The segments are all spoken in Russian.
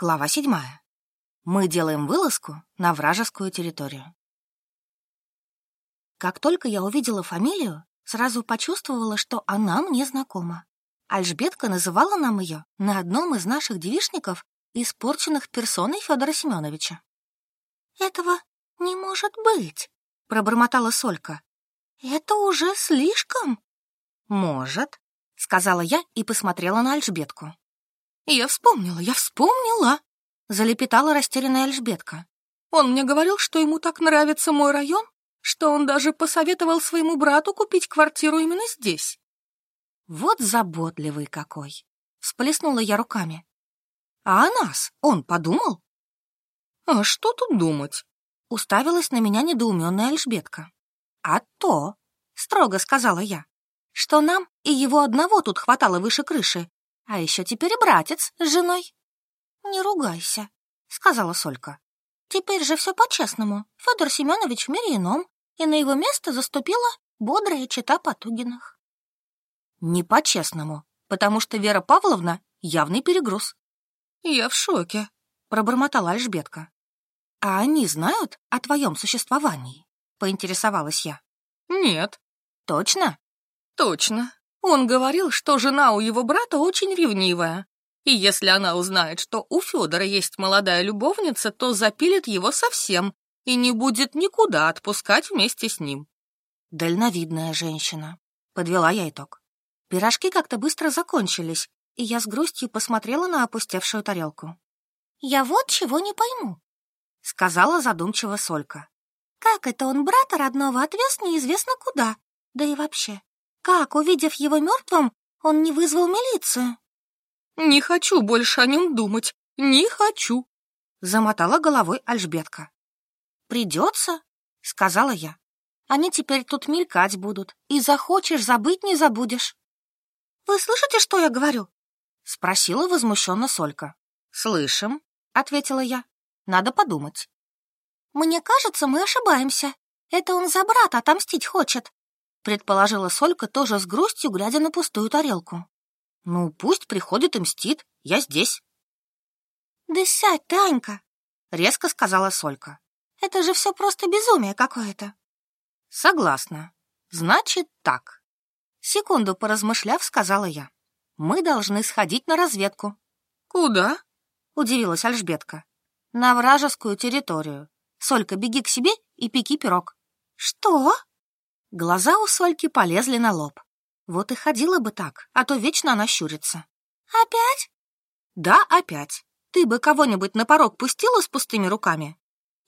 Глава седьмая. Мы делаем вылазку на вражескую территорию. Как только я увидела фамилию, сразу почувствовала, что она мне знакома. Альжбетка называла нам ее на одном из наших девишников, испорченных персоной Федора Семеновича. «Этого не может быть», — пробормотала Солька. «Это уже слишком». «Может», — сказала я и посмотрела на Альжбетку. «Я вспомнила, я вспомнила!» — залепетала растерянная Альжбетка. «Он мне говорил, что ему так нравится мой район, что он даже посоветовал своему брату купить квартиру именно здесь». «Вот заботливый какой!» — всплеснула я руками. «А о нас он подумал?» «А что тут думать?» — уставилась на меня недоуменная Альжбетка. «А то!» — строго сказала я, что нам и его одного тут хватало выше крыши, а еще теперь братец с женой. Не ругайся, сказала Солька. Теперь же все по-честному. Федор Семенович в мире ином, и на его место заступила бодрая чита Потугиных. Не по-честному, потому что Вера Павловна явный перегруз. Я в шоке, пробормотала Альжбетка. А они знают о твоем существовании? Поинтересовалась я. Нет. Точно? Точно. Он говорил, что жена у его брата очень ревнивая. И если она узнает, что у Федора есть молодая любовница, то запилит его совсем и не будет никуда отпускать вместе с ним. Дальновидная женщина. Подвела я итог. Пирожки как-то быстро закончились, и я с грустью посмотрела на опустевшую тарелку. «Я вот чего не пойму», — сказала задумчиво Солька. «Как это он брата родного отвез неизвестно куда? Да и вообще, как, увидев его мертвым, он не вызвал милицию? «Не хочу больше о нем думать, не хочу», — замотала головой Альжбетка. «Придется», — сказала я. «Они теперь тут мелькать будут, и захочешь забыть не забудешь». «Вы слышите, что я говорю?» — спросила возмущенно Солька. «Слышим», — ответила я. «Надо подумать». «Мне кажется, мы ошибаемся. Это он за брата отомстить хочет предположила Солька тоже с грустью, глядя на пустую тарелку. «Ну, пусть приходит и мстит, я здесь». «Да сядь ты, Анька!» — резко сказала Солька. «Это же все просто безумие какое-то». «Согласна. Значит, так». Секунду поразмышляв, сказала я. «Мы должны сходить на разведку». «Куда?» — удивилась Альжбетка. «На вражескую территорию. Солька, беги к себе и пеки пирог». «Что?» Глаза у Сольки полезли на лоб. Вот и ходила бы так, а то вечно она щурится. «Опять?» «Да, опять. Ты бы кого-нибудь на порог пустила с пустыми руками?»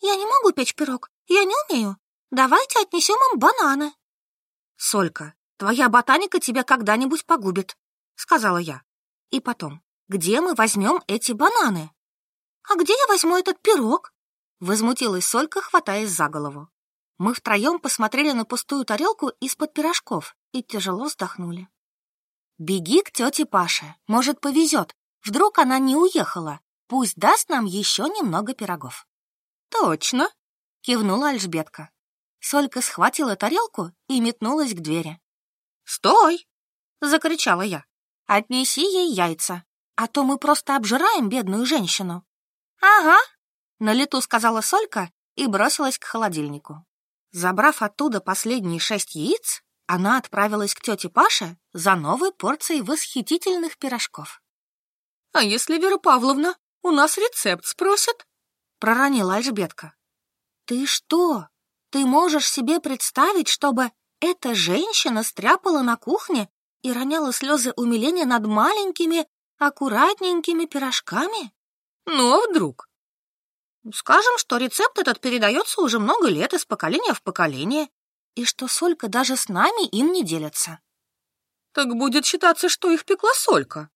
«Я не могу печь пирог, я не умею. Давайте отнесем им бананы». «Солька, твоя ботаника тебя когда-нибудь погубит», — сказала я. «И потом, где мы возьмем эти бананы?» «А где я возьму этот пирог?» — возмутилась Солька, хватаясь за голову. Мы втроем посмотрели на пустую тарелку из-под пирожков и тяжело вздохнули. «Беги к тете Паше, может, повезет. Вдруг она не уехала. Пусть даст нам еще немного пирогов». «Точно!» — кивнула Альжбетка. Солька схватила тарелку и метнулась к двери. «Стой!» — закричала я. «Отнеси ей яйца, а то мы просто обжираем бедную женщину». «Ага!» — на лету сказала Солька и бросилась к холодильнику. Забрав оттуда последние шесть яиц, она отправилась к тете Паше за новой порцией восхитительных пирожков. — А если Вера Павловна у нас рецепт спросит? — проронила Альжбетка. — Ты что? Ты можешь себе представить, чтобы эта женщина стряпала на кухне и роняла слезы умиления над маленькими, аккуратненькими пирожками? Ну, а вдруг? Скажем, что рецепт этот передается уже много лет из поколения в поколение, и что Солька даже с нами им не делится. Так будет считаться, что их пекла Солька.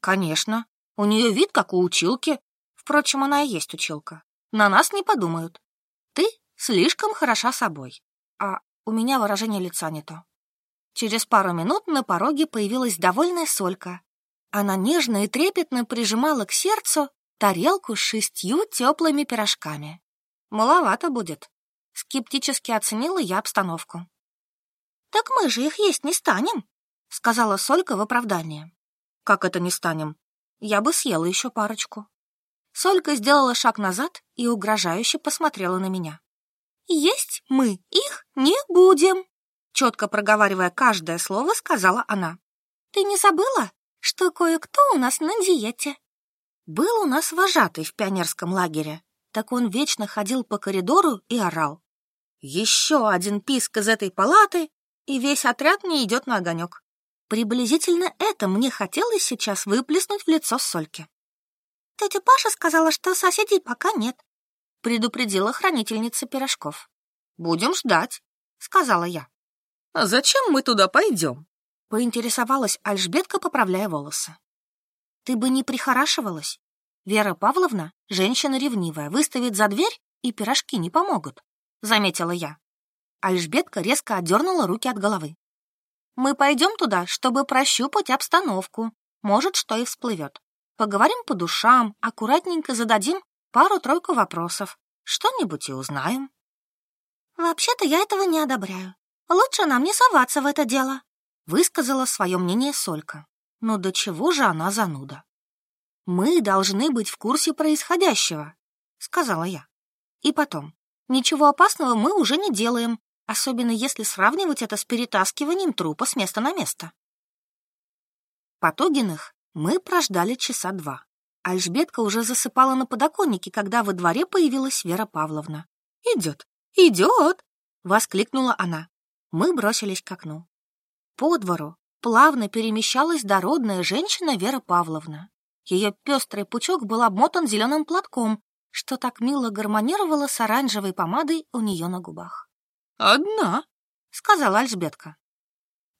Конечно. У нее вид, как у училки. Впрочем, она и есть училка. На нас не подумают. Ты слишком хороша собой. А у меня выражение лица не то. Через пару минут на пороге появилась довольная Солька. Она нежно и трепетно прижимала к сердцу тарелку с шестью теплыми пирожками. Маловато будет. Скептически оценила я обстановку. «Так мы же их есть не станем», — сказала Солька в оправдании. «Как это не станем? Я бы съела еще парочку». Солька сделала шаг назад и угрожающе посмотрела на меня. «Есть мы их не будем», — четко проговаривая каждое слово, сказала она. «Ты не забыла, что кое-кто у нас на диете?» Был у нас вожатый в пионерском лагере, так он вечно ходил по коридору и орал. «Еще один писк из этой палаты, и весь отряд не идет на огонек». Приблизительно это мне хотелось сейчас выплеснуть в лицо Сольки. «Тетя Паша сказала, что соседей пока нет», — предупредила хранительница пирожков. «Будем ждать», — сказала я. «А зачем мы туда пойдем?» — поинтересовалась Альжбетка, поправляя волосы. «Ты бы не прихорашивалась. Вера Павловна, женщина ревнивая, выставит за дверь, и пирожки не помогут», — заметила я. Альжбетка резко отдернула руки от головы. «Мы пойдем туда, чтобы прощупать обстановку. Может, что и всплывет. Поговорим по душам, аккуратненько зададим пару-тройку вопросов. Что-нибудь и узнаем. Вообще-то я этого не одобряю. Лучше нам не соваться в это дело, высказала свое мнение Солька. Но до чего же она зануда? Мы должны быть в курсе происходящего, сказала я. И потом, ничего опасного мы уже не делаем, особенно если сравнивать это с перетаскиванием трупа с места на место. Потогиных мы прождали часа два. Альжбетка уже засыпала на подоконнике, когда во дворе появилась Вера Павловна. «Идет, идет!» — воскликнула она. Мы бросились к окну. По двору плавно перемещалась дородная женщина Вера Павловна. Ее пестрый пучок был обмотан зеленым платком, что так мило гармонировало с оранжевой помадой у нее на губах. «Одна», — сказала Альжбетка.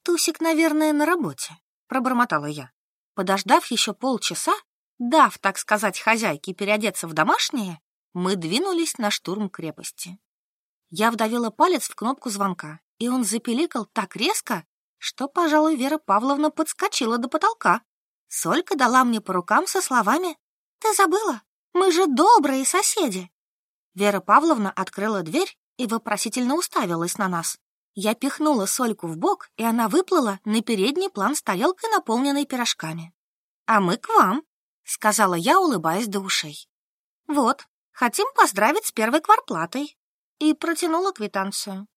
«Тусик, наверное, на работе», — пробормотала я. Подождав еще полчаса, дав, так сказать, хозяйке переодеться в домашнее, мы двинулись на штурм крепости. Я вдавила палец в кнопку звонка, и он запеликал так резко, что, пожалуй, Вера Павловна подскочила до потолка. Солька дала мне по рукам со словами «Ты забыла? Мы же добрые соседи!» Вера Павловна открыла дверь и вопросительно уставилась на нас. Я пихнула Сольку в бок, и она выплыла на передний план с тарелкой, наполненной пирожками. «А мы к вам», — сказала я, улыбаясь до ушей. «Вот, хотим поздравить с первой кварплатой». И протянула квитанцию.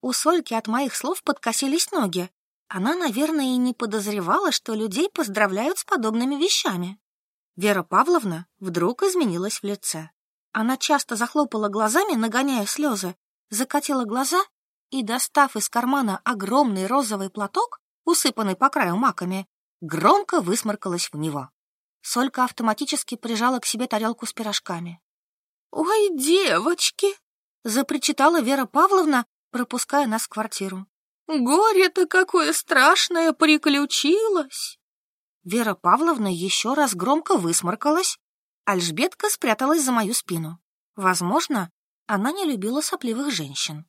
У Сольки от моих слов подкосились ноги. Она, наверное, и не подозревала, что людей поздравляют с подобными вещами. Вера Павловна вдруг изменилась в лице. Она часто захлопала глазами, нагоняя слезы, закатила глаза и, достав из кармана огромный розовый платок, усыпанный по краю маками, громко высморкалась в него. Солька автоматически прижала к себе тарелку с пирожками. «Ой, девочки!» — запричитала Вера Павловна, пропуская нас в квартиру. «Горе-то какое страшное приключилось!» Вера Павловна еще раз громко высморкалась. Альжбетка спряталась за мою спину. Возможно, она не любила сопливых женщин.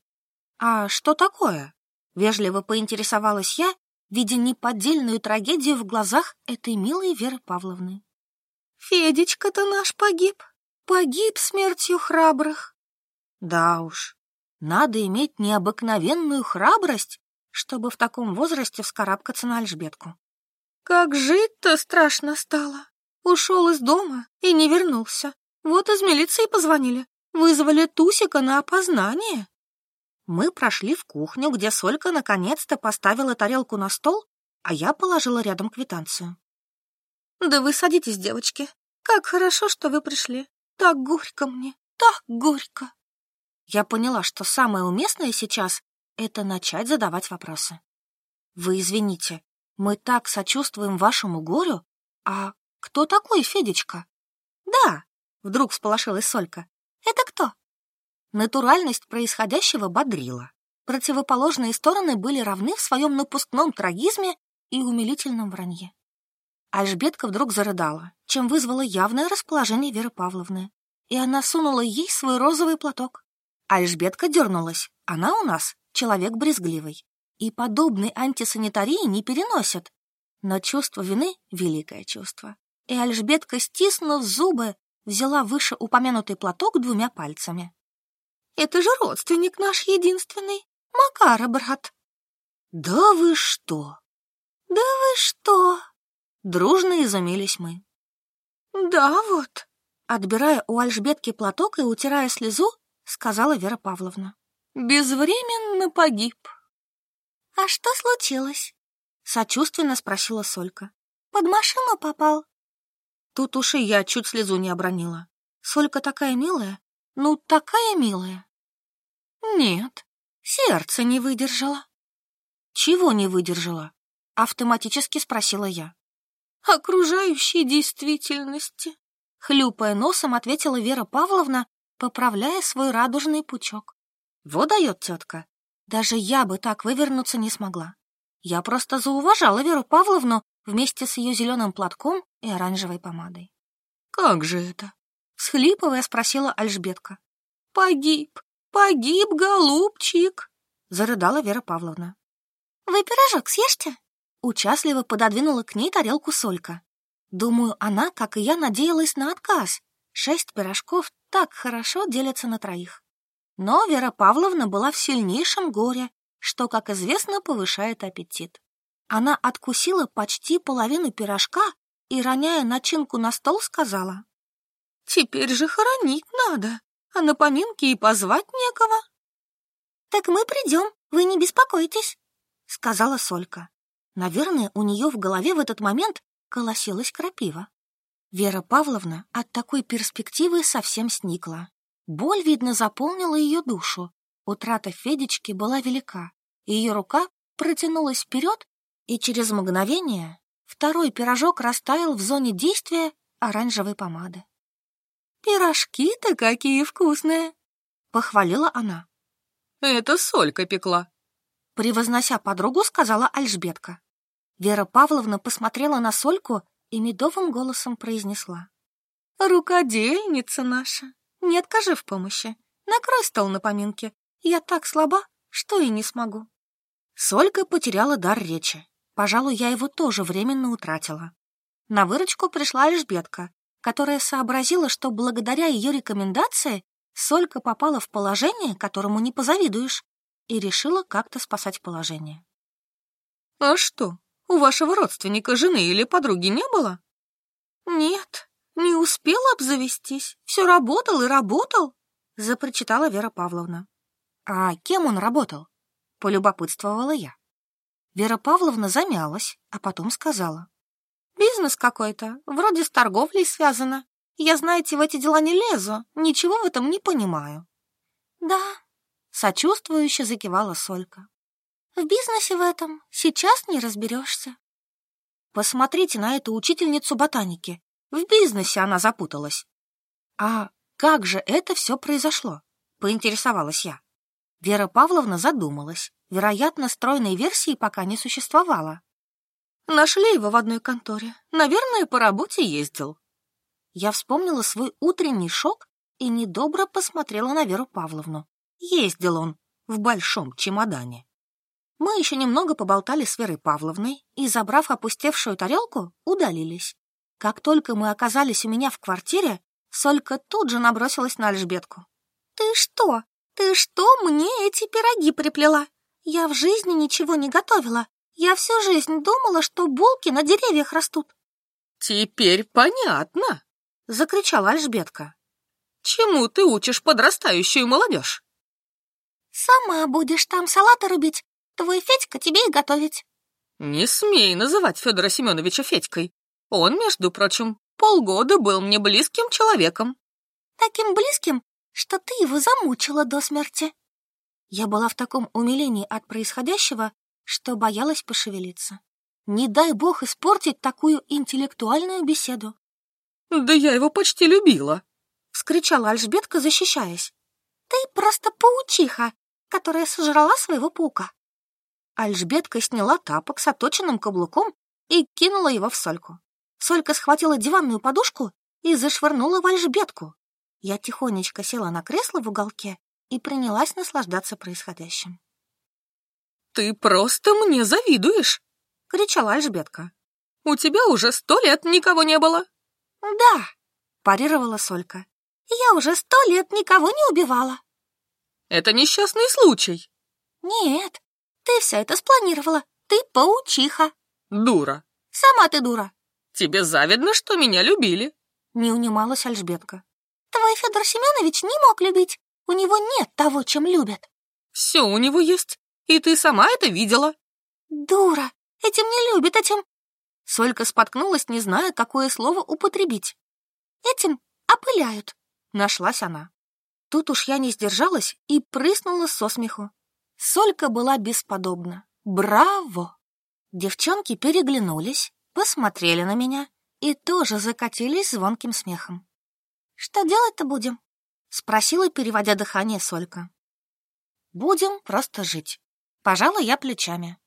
«А что такое?» — вежливо поинтересовалась я, видя неподдельную трагедию в глазах этой милой Веры Павловны. «Федечка-то наш погиб, погиб смертью храбрых». «Да уж, надо иметь необыкновенную храбрость, чтобы в таком возрасте вскарабкаться на Альжбетку. Как жить-то страшно стало. Ушел из дома и не вернулся. Вот из милиции позвонили, вызвали Тусика на опознание. Мы прошли в кухню, где Солька наконец-то поставила тарелку на стол, а я положила рядом квитанцию. «Да вы садитесь, девочки. Как хорошо, что вы пришли. Так горько мне, так горько». Я поняла, что самое уместное сейчас — это начать задавать вопросы. «Вы извините, мы так сочувствуем вашему горю, а кто такой Федечка?» «Да», — вдруг всполошилась Солька, — «это кто?» Натуральность происходящего бодрила. Противоположные стороны были равны в своем напускном трагизме и умилительном вранье. Альжбетка вдруг зарыдала, чем вызвало явное расположение Веры Павловны, и она сунула ей свой розовый платок. Альжбетка дернулась. Она у нас человек брезгливый, и подобной антисанитарии не переносит. Но чувство вины — великое чувство. И Альжбетка, стиснув зубы, взяла выше упомянутый платок двумя пальцами. Это же родственник наш единственный, Макара, брат. Да вы что? Да вы что? Дружно изумились мы. Да вот, Отбирая у Альжбетки платок и утирая слезу, сказала Вера Павловна. «Безвременно погиб». «А что случилось?» Сочувственно спросила Солька. «Под машину попал?» Тут уж и я чуть слезу не обронила. Солька такая милая, ну, такая милая. Нет, сердце не выдержало. Чего не выдержала? Автоматически спросила я. Окружающей действительности. Хлюпая носом, ответила Вера Павловна, поправляя свой радужный пучок. Вот дает тетка. Даже я бы так вывернуться не смогла. Я просто зауважала Веру Павловну вместе с ее зеленым платком и оранжевой помадой. «Как же это?» — схлипывая спросила Альжбетка. «Погиб, погиб, голубчик!» — зарыдала Вера Павловна. «Вы пирожок съешьте?» Участливо пододвинула к ней тарелку Солька. Думаю, она, как и я, надеялась на отказ. Шесть пирожков так хорошо делятся на троих. Но Вера Павловна была в сильнейшем горе, что, как известно, повышает аппетит. Она откусила почти половину пирожка и, роняя начинку на стол, сказала. «Теперь же хоронить надо, а на поминки и позвать некого». «Так мы придем, вы не беспокойтесь», — сказала Солька. Наверное, у нее в голове в этот момент колосилась крапива. Вера Павловна от такой перспективы совсем сникла. Боль, видно, заполнила ее душу. Утрата Федечки была велика. Ее рука протянулась вперед, и через мгновение второй пирожок растаял в зоне действия оранжевой помады. «Пирожки-то какие вкусные!» — похвалила она. «Это Солька пекла», — превознося подругу, сказала Альжбетка. Вера Павловна посмотрела на Сольку и медовым голосом произнесла. «Рукодельница наша, не откажи в помощи. Накрой стол на поминке. Я так слаба, что и не смогу». Солька потеряла дар речи. Пожалуй, я его тоже временно утратила. На выручку пришла Альжбетка, которая сообразила, что благодаря ее рекомендации Солька попала в положение, которому не позавидуешь, и решила как-то спасать положение. «А что, у вашего родственника жены или подруги не было?» «Нет, не успел обзавестись. Все работал и работал», — запрочитала Вера Павловна. «А кем он работал?» — полюбопытствовала я. Вера Павловна замялась, а потом сказала. «Бизнес какой-то, вроде с торговлей связано. Я, знаете, в эти дела не лезу, ничего в этом не понимаю». «Да», — сочувствующе закивала Солька. «В бизнесе в этом сейчас не разберешься». Посмотрите на эту учительницу ботаники. В бизнесе она запуталась. «А как же это все произошло?» — поинтересовалась я. Вера Павловна задумалась. Вероятно, стройной версии пока не существовало. Нашли его в одной конторе. Наверное, по работе ездил. Я вспомнила свой утренний шок и недобро посмотрела на Веру Павловну. Ездил он в большом чемодане. Мы еще немного поболтали с Верой Павловной и, забрав опустевшую тарелку, удалились. Как только мы оказались у меня в квартире, Солька тут же набросилась на Альжбетку. «Ты что? Ты что мне эти пироги приплела? Я в жизни ничего не готовила. Я всю жизнь думала, что булки на деревьях растут. Теперь понятно, закричала Альжбетка. Чему ты учишь подрастающую молодежь? Сама будешь там салаты рубить, твой Федька тебе и готовить. Не смей называть Федора Семеновича Федькой. Он, между прочим, полгода был мне близким человеком. Таким близким, что ты его замучила до смерти. Я была в таком умилении от происходящего, что боялась пошевелиться. Не дай бог испортить такую интеллектуальную беседу. «Да я его почти любила!» — вскричала Альжбетка, защищаясь. «Ты просто паучиха, которая сожрала своего паука!» Альжбетка сняла тапок с оточенным каблуком и кинула его в Сольку. Солька схватила диванную подушку и зашвырнула в Альжбетку. Я тихонечко села на кресло в уголке и принялась наслаждаться происходящим. «Ты просто мне завидуешь!» — кричала Альжбетка. «У тебя уже сто лет никого не было!» «Да!» — парировала Солька. «Я уже сто лет никого не убивала!» «Это несчастный случай!» «Нет, ты все это спланировала. Ты паучиха!» «Дура!» «Сама ты дура!» «Тебе завидно, что меня любили!» Не унималась Альжбетка. Твой Федор Семенович не мог любить. У него нет того, чем любят. Все у него есть. И ты сама это видела. Дура. Этим не любит, этим... Солька споткнулась, не зная, какое слово употребить. Этим опыляют. Нашлась она. Тут уж я не сдержалась и прыснула со смеху. Солька была бесподобна. Браво! Девчонки переглянулись, посмотрели на меня и тоже закатились звонким смехом. «Что делать-то будем?» — спросила, переводя дыхание Солька. «Будем просто жить». Пожала я плечами.